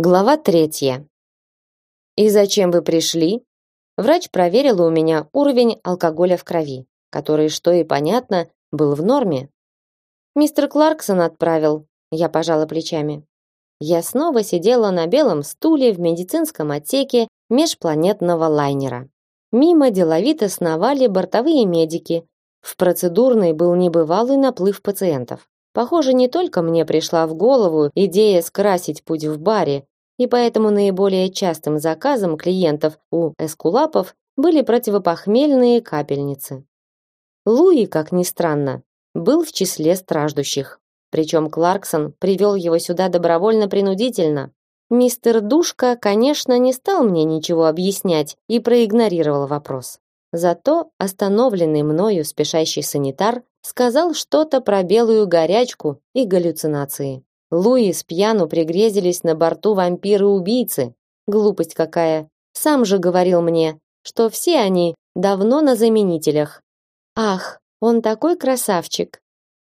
Глава третья. И зачем вы пришли? Врач проверил у меня уровень алкоголя в крови, который, что и понятно, был в норме. Мистер Кларксон отправил. Я пожала плечами. Я снова сидела на белом стуле в медицинском отсеке межпланетного лайнера. Мимо деловито сновали бортовые медики. В процедурной был небывалый наплыв пациентов. Похоже, не только мне пришла в голову идея скрасить путь в баре, и поэтому наиболее частым заказом клиентов у эскулапов были противопохмельные капельницы. Луи, как ни странно, был в числе страждущих. Причем Кларксон привел его сюда добровольно-принудительно. Мистер Душка, конечно, не стал мне ничего объяснять и проигнорировал вопрос. Зато остановленный мною спешащий санитар сказал что-то про белую горячку и галлюцинации. Луи с пьяну пригрезились на борту вампиры-убийцы. Глупость какая. Сам же говорил мне, что все они давно на заменителях. Ах, он такой красавчик.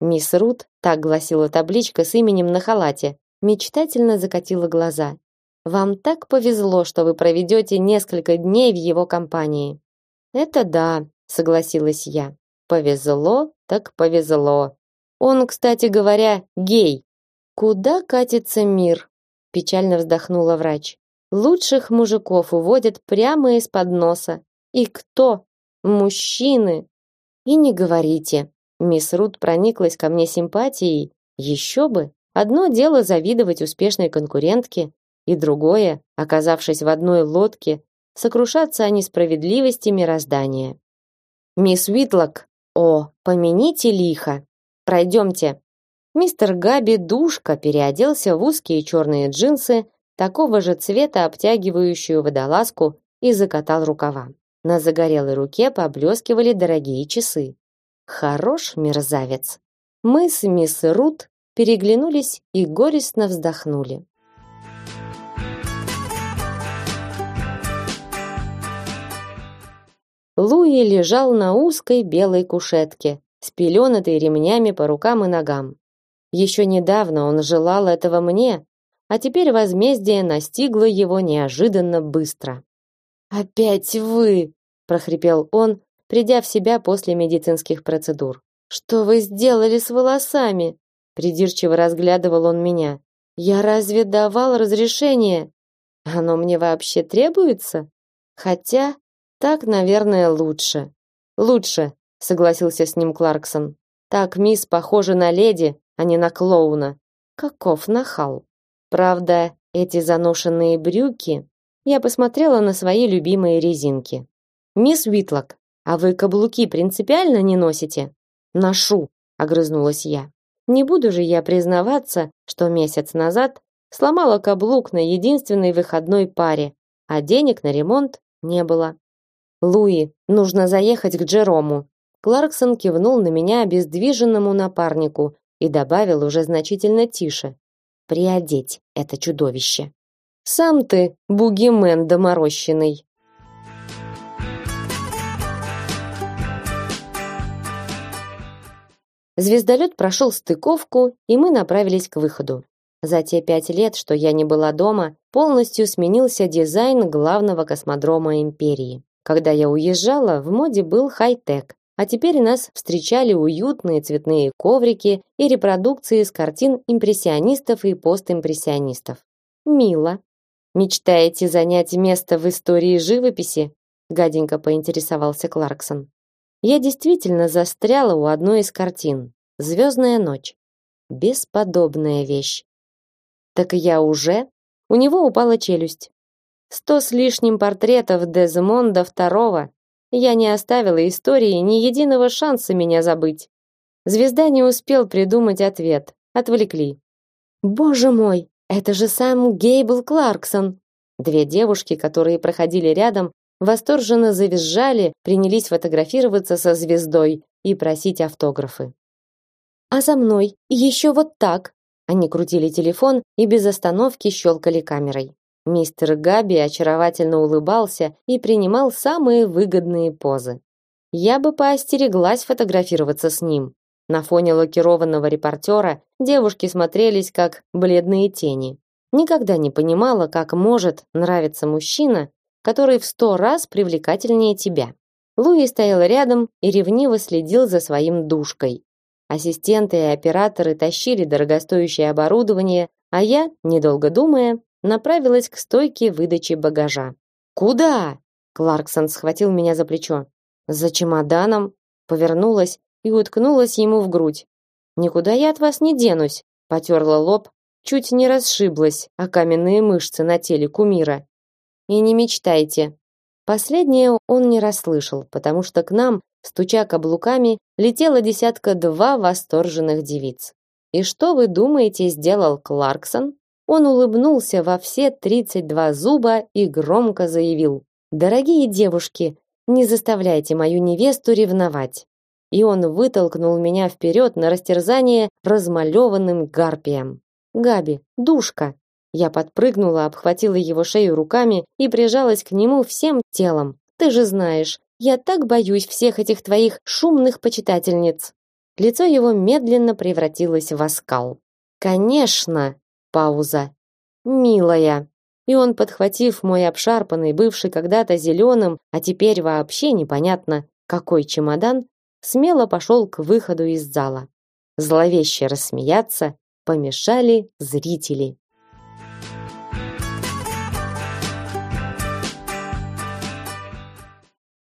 Мисс Рут, так гласила табличка с именем на халате, мечтательно закатила глаза. Вам так повезло, что вы проведете несколько дней в его компании. Это да, согласилась я. Повезло, так повезло. Он, кстати говоря, гей. Куда катится мир? Печально вздохнула врач. Лучших мужиков уводят прямо из-под носа. И кто? Мужчины. И не говорите. Мисс Рут прониклась ко мне симпатией. Еще бы. Одно дело завидовать успешной конкурентке, и другое, оказавшись в одной лодке, сокрушаться о несправедливости мироздания. Мисс Уитлок, о, помяните лихо. Пройдемте. Мистер Габи душка переоделся в узкие черные джинсы, такого же цвета обтягивающую водолазку и закатал рукава. На загорелой руке поблескивали дорогие часы. Хорош мерзавец. Мы с мисс Рут переглянулись и горестно вздохнули. Луи лежал на узкой белой кушетке, спеленатой ремнями по рукам и ногам. Еще недавно он желал этого мне, а теперь возмездие настигло его неожиданно быстро. Опять вы, прохрипел он, придя в себя после медицинских процедур. Что вы сделали с волосами? Придирчиво разглядывал он меня. Я разве давал разрешение? Оно мне вообще требуется? Хотя так, наверное, лучше. Лучше, согласился с ним Кларксон. Так мисс похожа на леди, а не на клоуна. Каков нахал. Правда, эти заношенные брюки... Я посмотрела на свои любимые резинки. «Мисс Уитлок, а вы каблуки принципиально не носите?» «Ношу», — огрызнулась я. «Не буду же я признаваться, что месяц назад сломала каблук на единственной выходной паре, а денег на ремонт не было». «Луи, нужно заехать к Джерому». Кларксон кивнул на меня обездвиженному напарнику, и добавил уже значительно тише: "Приодеть это чудовище". Сам ты бугимен доморощенный. Звездолет прошел стыковку, и мы направились к выходу. За те пять лет, что я не была дома, полностью сменился дизайн главного космодрома империи. Когда я уезжала, в моде был хай-тек, а теперь нас встречали уютные цветные коврики и репродукции с картин импрессионистов и постимпрессионистов. Мило. Мечтаете занять место в истории живописи? гаденько поинтересовался Кларксон. Я действительно застряла у одной из картин. Звездная ночь. Бесподобная вещь. Так я уже? У него упала челюсть. Сто с лишним портретов Дезмонда II я не оставила истории ни единого шанса меня забыть. Звезда не успел придумать ответ. Отвлекли. Боже мой, это же сам Гейбл Кларксон. Две девушки, которые проходили рядом, восторженно завизжали, принялись фотографироваться со звездой и просить автографы. А за мной еще вот так. Они крутили телефон и без остановки щелкали камерой. Мистер Габи очаровательно улыбался и принимал самые выгодные позы. Я бы поостереглась фотографироваться с ним. На фоне лакированного репортера девушки смотрелись как бледные тени. Никогда не понимала, как может нравиться мужчина, который в сто раз привлекательнее тебя. Луи стоял рядом и ревниво следил за своим душкой. Ассистенты и операторы тащили дорогостоящее оборудование, а я, недолго думая, направилась к стойке выдачи багажа. Куда? Кларксон схватил меня за плечо. За чемоданом, повернулась и уткнулась ему в грудь. Никуда я от вас не денусь, потерла лоб, чуть не расшиблась о каменные мышцы на теле кумира. И не мечтайте. Последнее он не расслышал, потому что к нам, стуча каблуками, летела десятка два восторженных девиц. И что вы думаете, сделал Кларксон? Он улыбнулся во все тридцать два зуба и громко заявил: "Дорогие девушки, не заставляйте мою невесту ревновать". И он вытолкнул меня вперед на растерзание размалеванным гарпием. Габи, душка. Я подпрыгнула, обхватила его шею руками и прижалась к нему всем телом. Ты же знаешь, я так боюсь всех этих твоих шумных почитательниц. Лицо его медленно превратилось в оскал. Конечно, пауза. Милая. И он, подхватив мой обшарпанный, бывший когда-то зеленым, а теперь вообще непонятно какой чемодан, смело пошел к выходу из зала. Зловеще рассмеяться помешали зрители.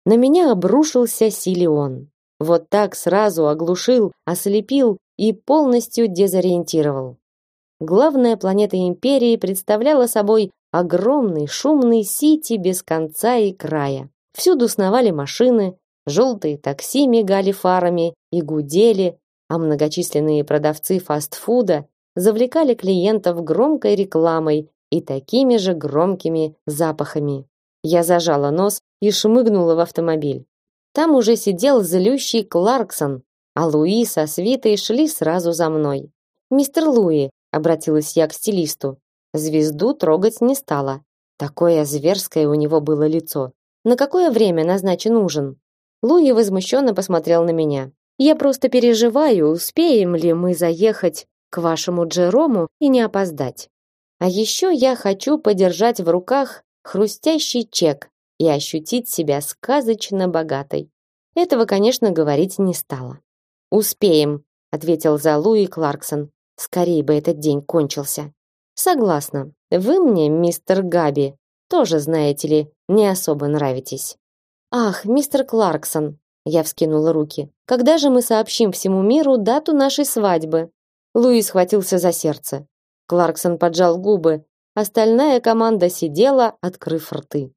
На меня обрушился Силион. Вот так сразу оглушил, ослепил и полностью дезориентировал. Главная планета империи представляла собой огромный шумный сити без конца и края. Всюду сновали машины, желтые такси мигали фарами и гудели, а многочисленные продавцы фастфуда завлекали клиентов громкой рекламой и такими же громкими запахами. Я зажала нос и шмыгнула в автомобиль. Там уже сидел злющий Кларксон, а Луи со свитой шли сразу за мной. «Мистер Луи», — обратилась я к стилисту, звезду трогать не стала. Такое зверское у него было лицо. «На какое время назначен ужин?» Луи возмущенно посмотрел на меня. «Я просто переживаю, успеем ли мы заехать к вашему Джерому и не опоздать. А еще я хочу подержать в руках хрустящий чек и ощутить себя сказочно богатой. Этого, конечно, говорить не стала. Успеем, ответил за Луи Кларксон. Скорее бы этот день кончился. Согласна. Вы мне, мистер Габи, тоже, знаете ли, не особо нравитесь. Ах, мистер Кларксон, я вскинула руки. Когда же мы сообщим всему миру дату нашей свадьбы? Луи схватился за сердце. Кларксон поджал губы. Остальная команда сидела, открыв рты.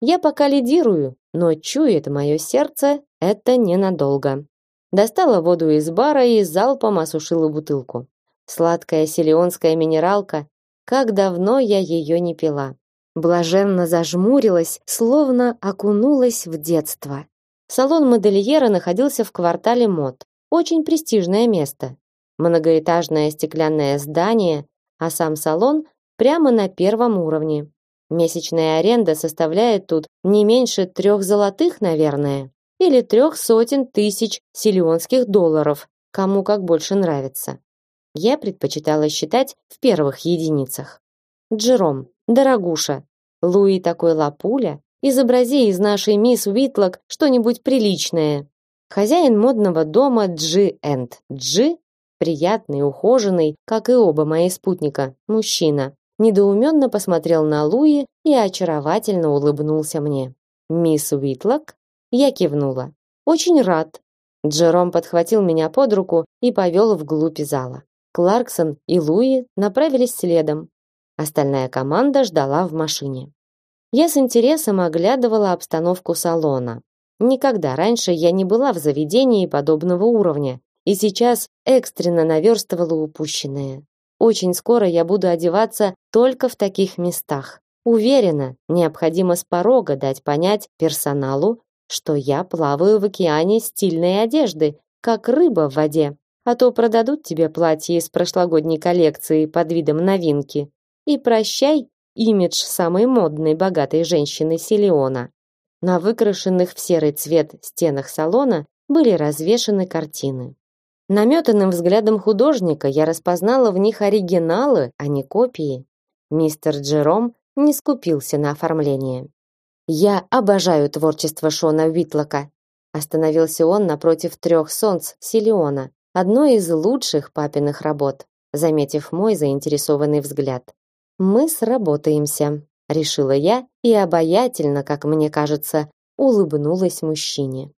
Я пока лидирую, но чует мое сердце, это ненадолго. Достала воду из бара и залпом осушила бутылку. Сладкая селионская минералка, как давно я ее не пила. Блаженно зажмурилась, словно окунулась в детство. Салон модельера находился в квартале мод. Очень престижное место. Многоэтажное стеклянное здание, а сам салон прямо на первом уровне. Месячная аренда составляет тут не меньше трех золотых, наверное, или трех сотен тысяч силионских долларов, кому как больше нравится. Я предпочитала считать в первых единицах. Джером, дорогуша, Луи такой лапуля, изобрази из нашей мисс Уитлок что-нибудь приличное. Хозяин модного дома Джи Энд Джи, приятный, ухоженный, как и оба мои спутника, мужчина, недоуменно посмотрел на Луи и очаровательно улыбнулся мне. «Мисс Уитлок?» Я кивнула. «Очень рад». Джером подхватил меня под руку и повел вглубь зала. Кларксон и Луи направились следом. Остальная команда ждала в машине. Я с интересом оглядывала обстановку салона. Никогда раньше я не была в заведении подобного уровня, и сейчас экстренно наверстывала упущенное. Очень скоро я буду одеваться только в таких местах. Уверена, необходимо с порога дать понять персоналу, что я плаваю в океане стильной одежды, как рыба в воде. А то продадут тебе платье из прошлогодней коллекции под видом новинки. И прощай имидж самой модной богатой женщины Силиона. На выкрашенных в серый цвет стенах салона были развешаны картины. Наметанным взглядом художника я распознала в них оригиналы, а не копии. Мистер Джером не скупился на оформление. Я обожаю творчество Шона Уитлока. Остановился он напротив трех солнц Силиона, одной из лучших папиных работ, заметив мой заинтересованный взгляд. Мы сработаемся, решила я и обаятельно, как мне кажется, улыбнулась мужчине.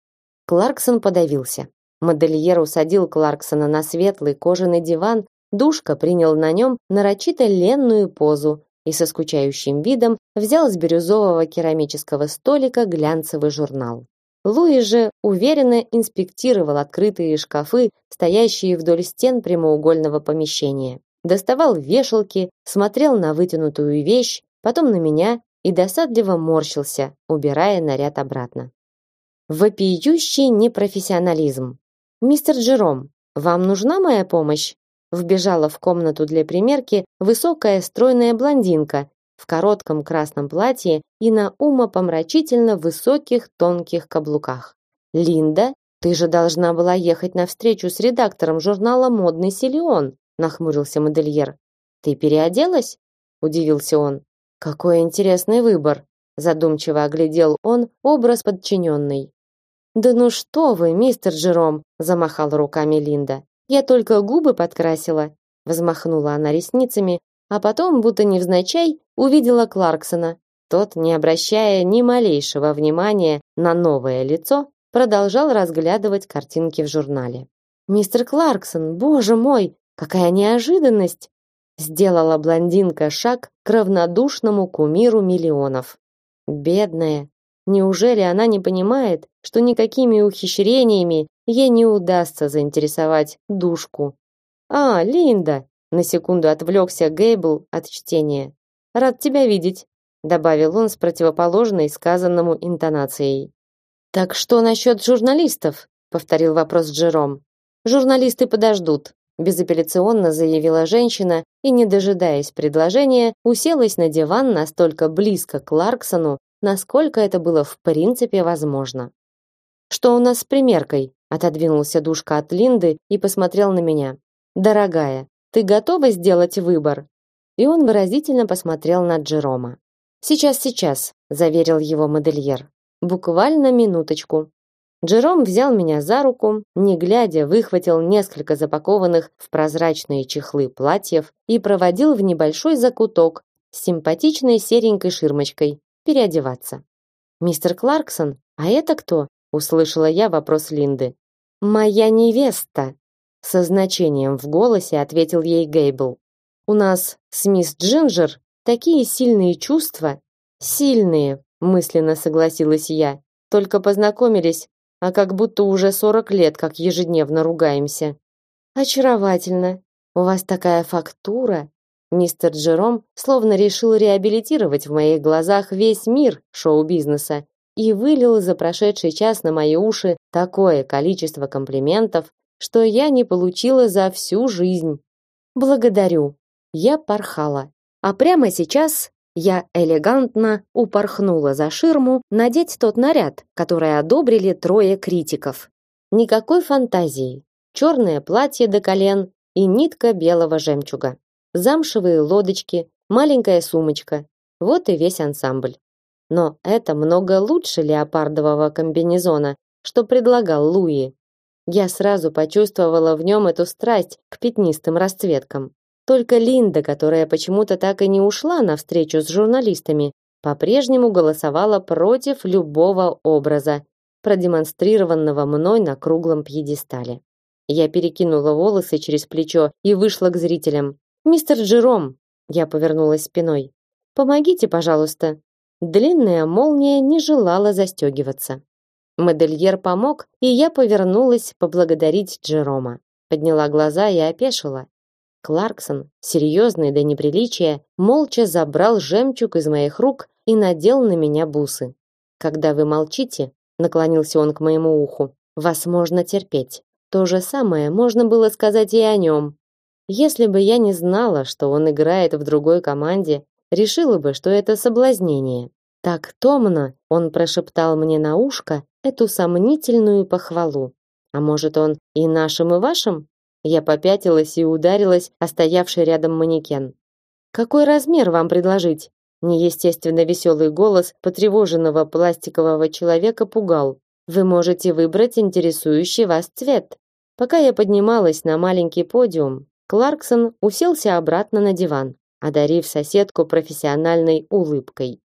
Кларксон подавился. Модельер усадил Кларксона на светлый кожаный диван, Душка принял на нем нарочито ленную позу и со скучающим видом взял с бирюзового керамического столика глянцевый журнал. Луи же уверенно инспектировал открытые шкафы, стоящие вдоль стен прямоугольного помещения. Доставал вешалки, смотрел на вытянутую вещь, потом на меня и досадливо морщился, убирая наряд обратно. Вопиющий непрофессионализм. Мистер Джером, вам нужна моя помощь? Вбежала в комнату для примерки высокая стройная блондинка в коротком красном платье и на умопомрачительно высоких тонких каблуках. Линда, ты же должна была ехать на встречу с редактором журнала Модный Силион, нахмурился модельер. Ты переоделась? удивился он. Какой интересный выбор, задумчиво оглядел он образ подчиненной. Да ну что вы, мистер Джером, замахала руками Линда. Я только губы подкрасила, взмахнула она ресницами, а потом, будто невзначай, увидела Кларксона. Тот, не обращая ни малейшего внимания на новое лицо, продолжал разглядывать картинки в журнале. Мистер Кларксон, боже мой, какая неожиданность! Сделала блондинка шаг к равнодушному кумиру миллионов. Бедная, Неужели она не понимает, что никакими ухищрениями ей не удастся заинтересовать душку? А, Линда, на секунду отвлекся Гейбл от чтения. Рад тебя видеть, добавил он с противоположной сказанному интонацией. Так что насчет журналистов? повторил вопрос Джером. Журналисты подождут, безапелляционно заявила женщина и, не дожидаясь предложения, уселась на диван настолько близко к Ларксону, насколько это было в принципе возможно. Что у нас с примеркой? Отодвинулся Душка от Линды и посмотрел на меня. Дорогая, ты готова сделать выбор? И он выразительно посмотрел на Джерома. Сейчас, сейчас, заверил его модельер. Буквально минуточку. Джером взял меня за руку, не глядя, выхватил несколько запакованных в прозрачные чехлы платьев и проводил в небольшой закуток с симпатичной серенькой ширмочкой, переодеваться. Мистер Кларксон, а это кто? услышала я вопрос Линды. Моя невеста, со значением в голосе ответил ей Гейбл. У нас с мисс Джинджер такие сильные чувства, сильные, мысленно согласилась я. Только познакомились, а как будто уже сорок лет, как ежедневно ругаемся. Очаровательно. У вас такая фактура, Мистер Джером словно решил реабилитировать в моих глазах весь мир шоу-бизнеса и вылил за прошедший час на мои уши такое количество комплиментов, что я не получила за всю жизнь. Благодарю. Я порхала. А прямо сейчас я элегантно упорхнула за ширму надеть тот наряд, который одобрили трое критиков. Никакой фантазии. Черное платье до колен и нитка белого жемчуга замшевые лодочки, маленькая сумочка. Вот и весь ансамбль. Но это много лучше леопардового комбинезона, что предлагал Луи. Я сразу почувствовала в нем эту страсть к пятнистым расцветкам. Только Линда, которая почему-то так и не ушла на встречу с журналистами, по-прежнему голосовала против любого образа, продемонстрированного мной на круглом пьедестале. Я перекинула волосы через плечо и вышла к зрителям. Мистер Джером, я повернулась спиной. Помогите, пожалуйста. Длинная молния не желала застегиваться. Модельер помог, и я повернулась поблагодарить Джерома. Подняла глаза и опешила. Кларксон, серьезный до неприличия, молча забрал жемчуг из моих рук и надел на меня бусы. Когда вы молчите, наклонился он к моему уху. Вас можно терпеть. То же самое можно было сказать и о нем. Если бы я не знала, что он играет в другой команде, решила бы, что это соблазнение. Так томно он прошептал мне на ушко эту сомнительную похвалу. А может, он и нашим, и вашим? Я попятилась и ударилась о стоявший рядом манекен. Какой размер вам предложить? Неестественно веселый голос потревоженного пластикового человека пугал. Вы можете выбрать интересующий вас цвет. Пока я поднималась на маленький подиум, Кларксон уселся обратно на диван, одарив соседку профессиональной улыбкой.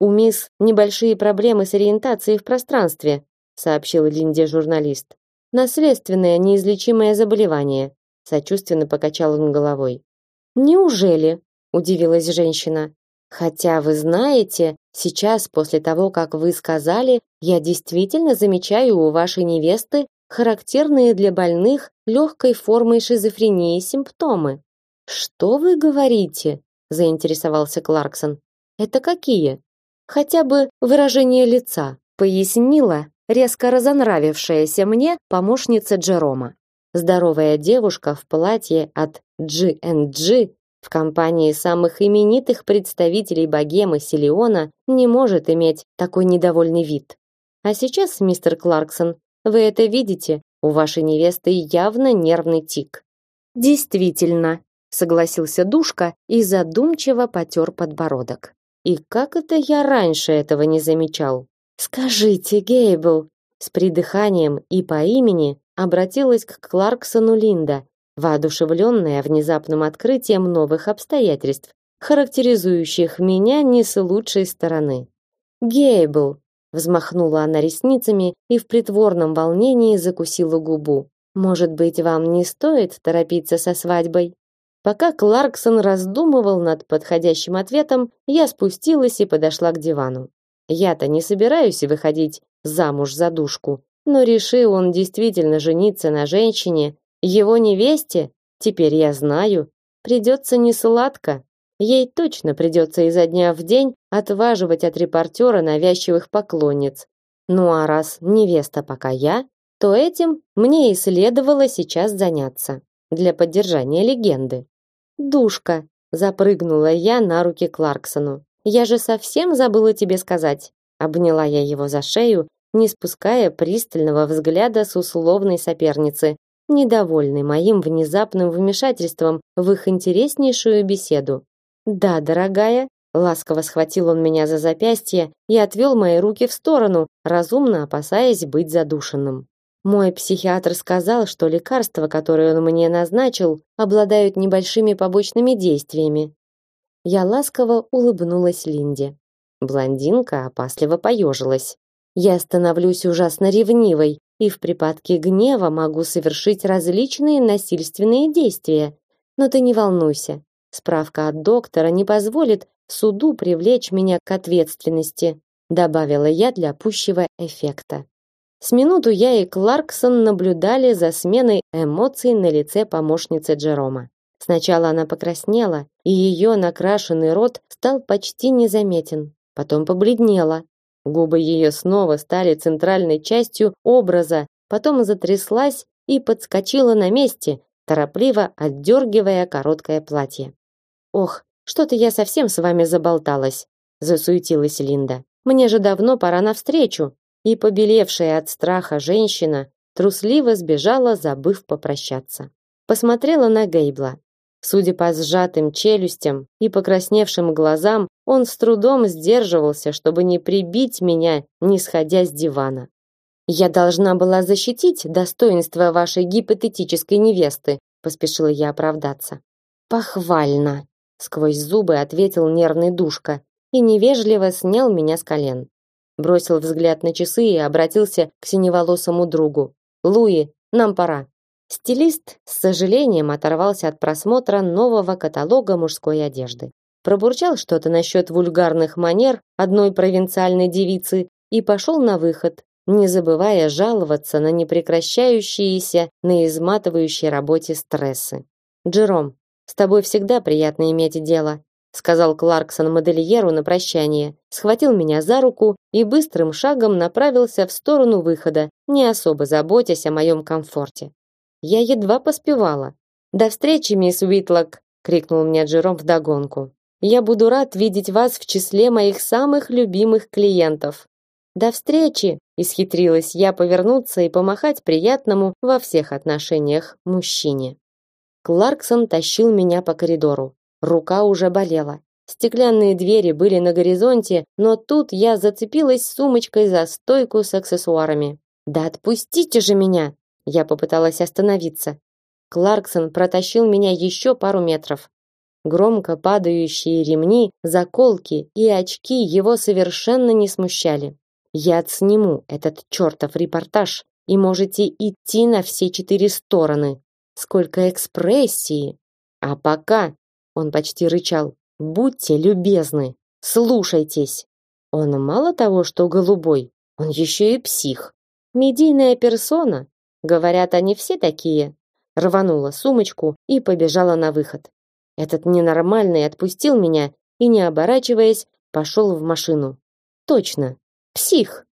У мисс небольшие проблемы с ориентацией в пространстве, сообщил Линде журналист. Наследственное неизлечимое заболевание, сочувственно покачал он головой. Неужели? удивилась женщина. Хотя вы знаете, сейчас после того, как вы сказали, я действительно замечаю у вашей невесты характерные для больных легкой формой шизофрении симптомы. Что вы говорите? заинтересовался Кларксон. Это какие? Хотя бы выражение лица, пояснила резко разонравившаяся мне помощница Джерома. Здоровая девушка в платье от G&G в компании самых именитых представителей богемы Силиона не может иметь такой недовольный вид. А сейчас, мистер Кларксон, вы это видите? У вашей невесты явно нервный тик. Действительно, согласился Душка и задумчиво потёр подбородок. И как это я раньше этого не замечал? Скажите, Гейбл, с придыханием и по имени обратилась к Кларксону Линда, воодушевленная внезапным открытием новых обстоятельств, характеризующих меня не с лучшей стороны. Гейбл, взмахнула она ресницами и в притворном волнении закусила губу. Может быть, вам не стоит торопиться со свадьбой? Пока Кларксон раздумывал над подходящим ответом, я спустилась и подошла к дивану. Я-то не собираюсь выходить замуж за душку, но решил он действительно жениться на женщине, его невесте, теперь я знаю, придется не сладко. Ей точно придется изо дня в день отваживать от репортера навязчивых поклонниц. Ну а раз невеста пока я, то этим мне и следовало сейчас заняться для поддержания легенды. Душка, запрыгнула я на руки Кларксону. Я же совсем забыла тебе сказать. Обняла я его за шею, не спуская пристального взгляда с условной соперницы, недовольной моим внезапным вмешательством в их интереснейшую беседу. "Да, дорогая", ласково схватил он меня за запястье и отвел мои руки в сторону, разумно опасаясь быть задушенным. Мой психиатр сказал, что лекарства, которые он мне назначил, обладают небольшими побочными действиями. Я ласково улыбнулась Линде. Блондинка опасливо поежилась. Я становлюсь ужасно ревнивой и в припадке гнева могу совершить различные насильственные действия. Но ты не волнуйся. Справка от доктора не позволит суду привлечь меня к ответственности, добавила я для пущего эффекта. С минуту я и Кларксон наблюдали за сменой эмоций на лице помощницы Джерома. Сначала она покраснела, и ее накрашенный рот стал почти незаметен. Потом побледнела. Губы ее снова стали центральной частью образа, потом затряслась и подскочила на месте, торопливо отдергивая короткое платье. Ох, что-то я совсем с вами заболталась, засуетилась Линда. Мне же давно пора на встречу и побелевшая от страха женщина трусливо сбежала, забыв попрощаться. Посмотрела на Гейбла. Судя по сжатым челюстям и покрасневшим глазам, он с трудом сдерживался, чтобы не прибить меня, не сходя с дивана. Я должна была защитить достоинство вашей гипотетической невесты, поспешила я оправдаться. Похвально, сквозь зубы ответил нервный душка и невежливо снял меня с колен бросил взгляд на часы и обратился к синеволосому другу. Луи, нам пора. Стилист с сожалением оторвался от просмотра нового каталога мужской одежды. Пробурчал что-то насчет вульгарных манер одной провинциальной девицы и пошел на выход, не забывая жаловаться на непрекращающиеся, на изматывающей работе стрессы. Джером, с тобой всегда приятно иметь дело сказал Кларксон модельеру на прощание, схватил меня за руку и быстрым шагом направился в сторону выхода, не особо заботясь о моем комфорте. Я едва поспевала. До встречи, мисс Уитлок, крикнул мне Джером вдогонку. Я буду рад видеть вас в числе моих самых любимых клиентов. До встречи, исхитрилась я повернуться и помахать приятному во всех отношениях мужчине. Кларксон тащил меня по коридору. Рука уже болела. Стеклянные двери были на горизонте, но тут я зацепилась сумочкой за стойку с аксессуарами. Да отпустите же меня! Я попыталась остановиться. Кларксон протащил меня еще пару метров. Громко падающие ремни, заколки и очки его совершенно не смущали. Я отсниму этот чертов репортаж, и можете идти на все четыре стороны. Сколько экспрессии! А пока, он почти рычал, будьте любезны, слушайтесь. Он мало того, что голубой, он еще и псих. Медийная персона. Говорят, они все такие. Рванула сумочку и побежала на выход. Этот ненормальный отпустил меня и, не оборачиваясь, пошел в машину. Точно, псих.